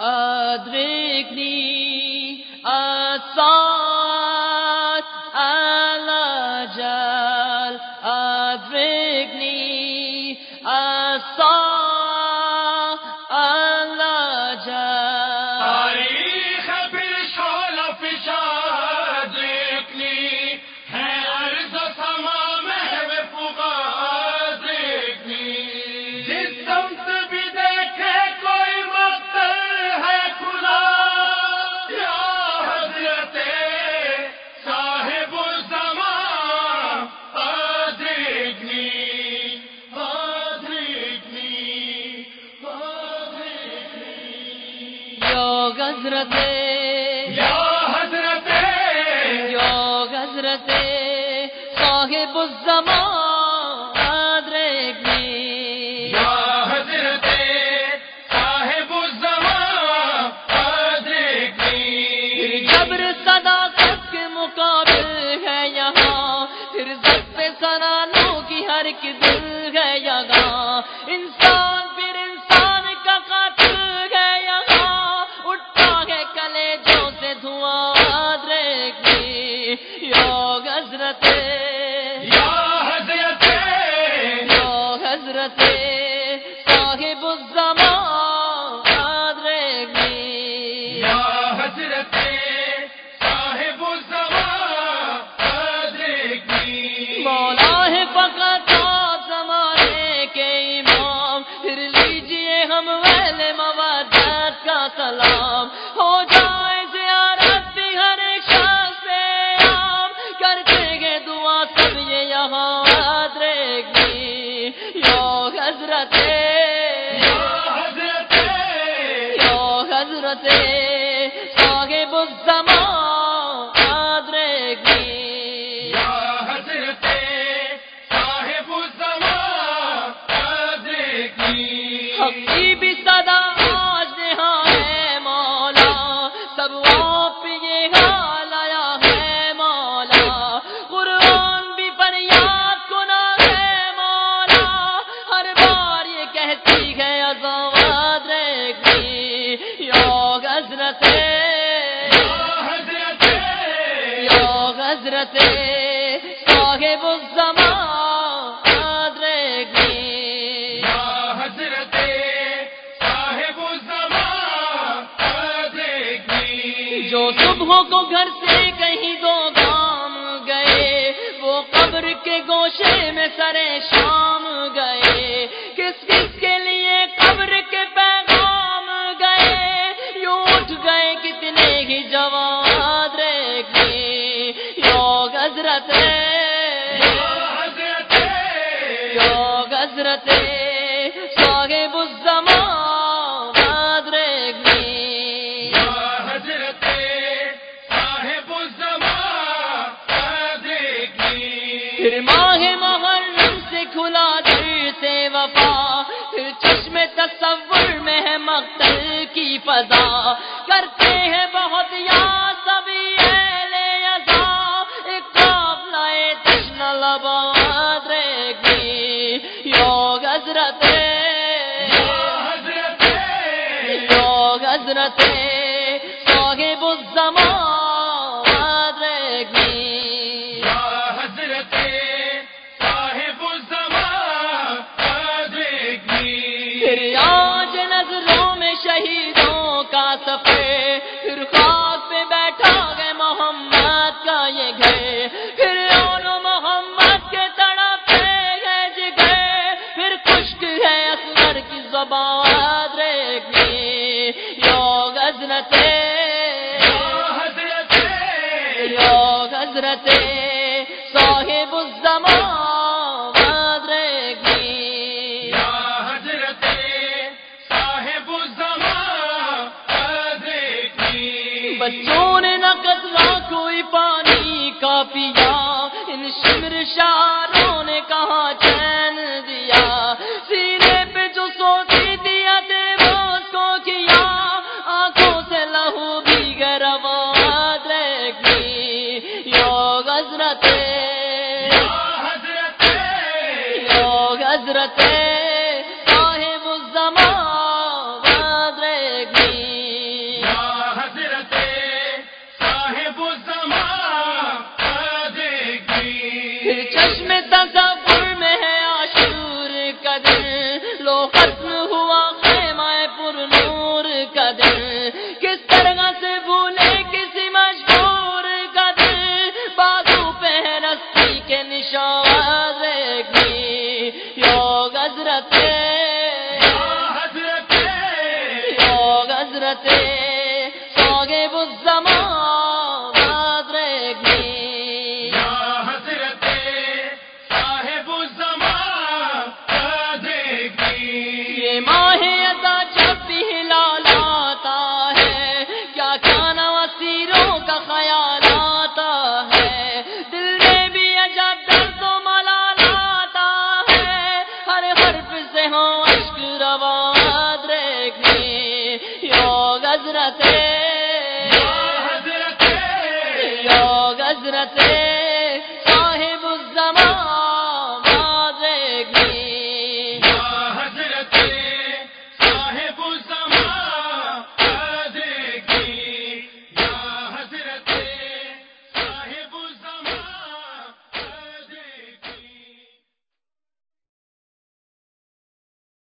أدركني حضرت صاحب الزمان صاحب الزمان حضرت۔ یا حضرت۔ صاحب الزمان دیکھنی یا حضرت۔ صاحب الزمان دیکھنی حقی بھی حضرت صاحب الزمان یا حضرت صاحب الزمان دیکھنی جو صبح کو گھر سے کہیں دو گام گئے وہ قبر کے گوشے میں سرے شام گئے۔ کس کس کے لیے قبر کے پیغام گئے؟ یوں اٹھ گئے کتنے ہی جوان۔ کی فضا کرتے ہیں بہت یاد سبھی اہل ازا ایک قافلہ تشن لباد ریگی یو حضرت یا حضرت صاحب الزمان گئے پھر اور محمد کے تڑپے گئے جگہ۔ پھر خشک ہے اصغر کی زبان دیکھنی یو حضرت حضرت یو حضرت صاحب الزمان۔ پیا ان شمر شاروں نے کہاں چین دیا۔ سینے پہ جو سوتی دیا دے وہ کو کیا آنکھوں سے لہو بھی گرواد دیکھنی یو حضرت، یا حضرت چشم تصور میں ہے آشور کا دن لو ختم ہوا خیمہ پر نور کا دن کس طرح سے بھولے کسی مشہور کا دن بازو پہ ہے رسی کے نشان کی یوگ حضرت حضرت یوگ حضرت